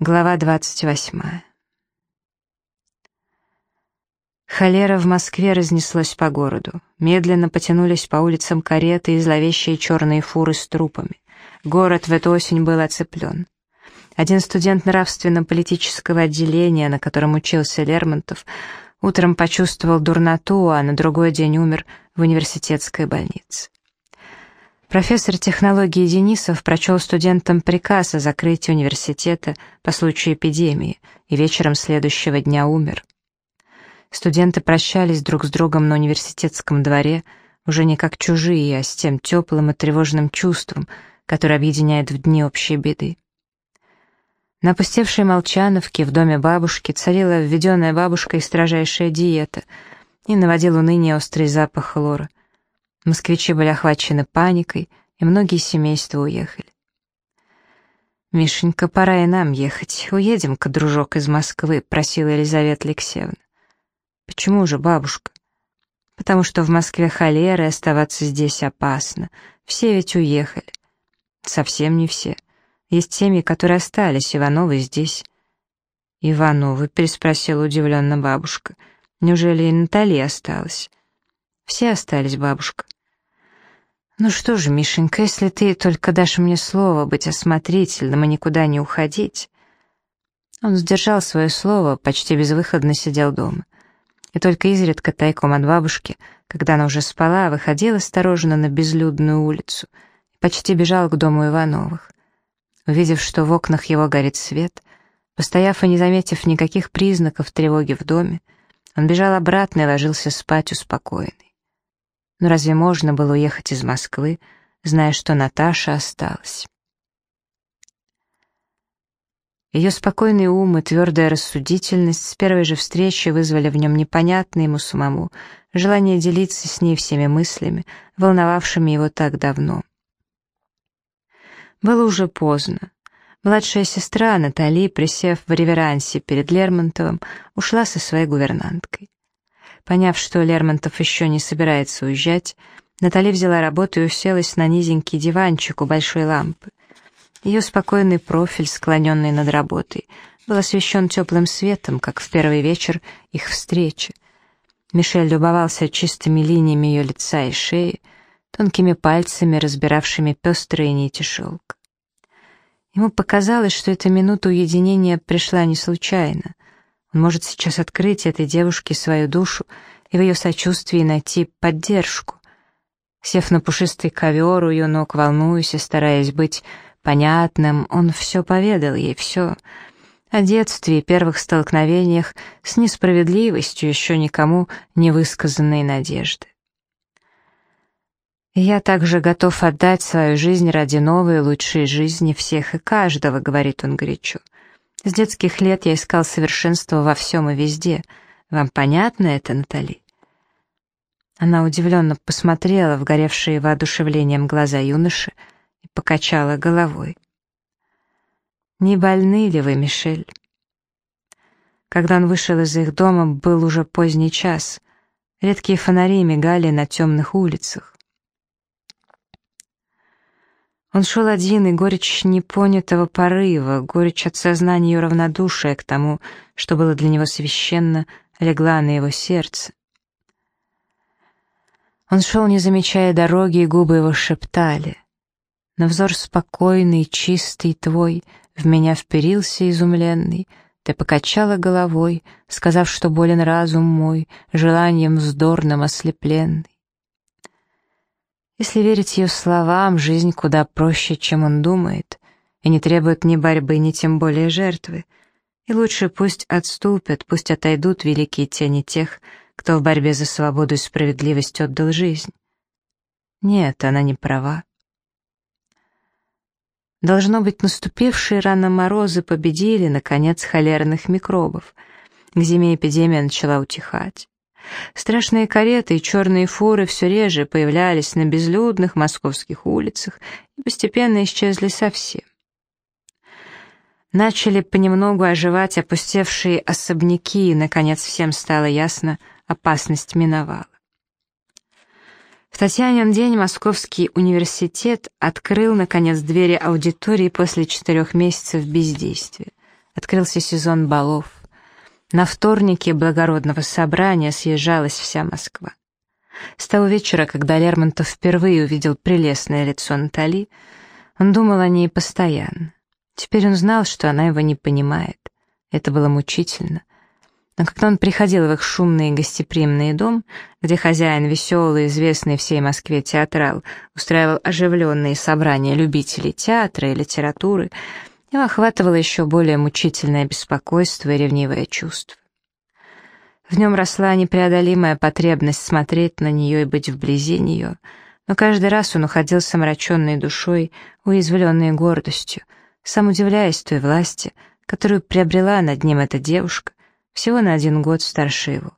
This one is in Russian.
Глава 28. Холера в Москве разнеслась по городу. Медленно потянулись по улицам кареты и зловещие черные фуры с трупами. Город в эту осень был оцеплен. Один студент нравственно-политического отделения, на котором учился Лермонтов, утром почувствовал дурноту, а на другой день умер в университетской больнице. Профессор технологии Денисов прочел студентам приказ о закрытии университета по случаю эпидемии и вечером следующего дня умер. Студенты прощались друг с другом на университетском дворе, уже не как чужие, а с тем теплым и тревожным чувством, которое объединяет в дни общей беды. На опустевшей Молчановке в доме бабушки царила введенная бабушкой строжайшая диета и наводил уныние острый запах хлора. Москвичи были охвачены паникой, и многие семейства уехали. «Мишенька, пора и нам ехать. Уедем-ка, дружок, из Москвы», — просила Елизавета Алексеевна. «Почему же, бабушка?» «Потому что в Москве холера, и оставаться здесь опасно. Все ведь уехали». «Совсем не все. Есть семьи, которые остались, Ивановы здесь». «Ивановы?» — переспросила удивленно бабушка. «Неужели и Натали осталась?» «Все остались, бабушка». «Ну что же, Мишенька, если ты только дашь мне слово быть осмотрительным и никуда не уходить...» Он сдержал свое слово, почти безвыходно сидел дома. И только изредка тайком от бабушки, когда она уже спала, выходил осторожно на безлюдную улицу и почти бежал к дому Ивановых. Увидев, что в окнах его горит свет, постояв и не заметив никаких признаков тревоги в доме, он бежал обратно и ложился спать успокоенный. Но разве можно было уехать из Москвы, зная, что Наташа осталась? Ее спокойный ум и твердая рассудительность с первой же встречи вызвали в нем непонятное ему самому желание делиться с ней всеми мыслями, волновавшими его так давно. Было уже поздно. Младшая сестра Натали, присев в реверансе перед Лермонтовым, ушла со своей гувернанткой. Поняв, что Лермонтов еще не собирается уезжать, Натали взяла работу и уселась на низенький диванчик у большой лампы. Ее спокойный профиль, склоненный над работой, был освещен теплым светом, как в первый вечер их встречи. Мишель любовался чистыми линиями ее лица и шеи, тонкими пальцами, разбиравшими пестрые нити шелка. Ему показалось, что эта минута уединения пришла не случайно. Может сейчас открыть этой девушке свою душу и в ее сочувствии найти поддержку. Сев на пушистый ковер у ее ног, волнуясь и стараясь быть понятным, он все поведал ей, все о детстве и первых столкновениях с несправедливостью еще никому не высказанной надежды. «Я также готов отдать свою жизнь ради новой лучшей жизни всех и каждого», — говорит он горячо. С детских лет я искал совершенство во всем и везде. Вам понятно это, Натали?» Она удивленно посмотрела в горевшие воодушевлением глаза юноши и покачала головой. «Не больны ли вы, Мишель?» Когда он вышел из их дома, был уже поздний час. Редкие фонари мигали на темных улицах. Он шел один, и горечь непонятого порыва, горечь от сознания и равнодушия к тому, что было для него священно, легла на его сердце. Он шел, не замечая дороги, и губы его шептали. На взор спокойный, чистый твой в меня вперился изумленный, ты покачала головой, сказав, что болен разум мой, желанием вздорным ослепленный. Если верить ее словам, жизнь куда проще, чем он думает, и не требует ни борьбы, ни тем более жертвы. И лучше пусть отступят, пусть отойдут великие тени тех, кто в борьбе за свободу и справедливость отдал жизнь. Нет, она не права. Должно быть, наступившие рано морозы победили, наконец, холерных микробов. К зиме эпидемия начала утихать. Страшные кареты и черные фуры все реже появлялись на безлюдных московских улицах и постепенно исчезли совсем. Начали понемногу оживать опустевшие особняки, и, наконец, всем стало ясно, опасность миновала. В Татьянин день Московский университет открыл, наконец, двери аудитории после четырех месяцев бездействия. открылся сезон балов. На вторнике благородного собрания съезжалась вся Москва. С того вечера, когда Лермонтов впервые увидел прелестное лицо Натали, он думал о ней постоянно. Теперь он знал, что она его не понимает. Это было мучительно. Но когда он приходил в их шумный и гостеприимный дом, где хозяин, веселый, известный всей Москве театрал, устраивал оживленные собрания любителей театра и литературы, его охватывало еще более мучительное беспокойство и ревнивое чувство. В нем росла непреодолимая потребность смотреть на нее и быть вблизи нее, но каждый раз он уходил с омраченной душой, уязвленной гордостью, сам удивляясь той власти, которую приобрела над ним эта девушка, всего на один год старше его.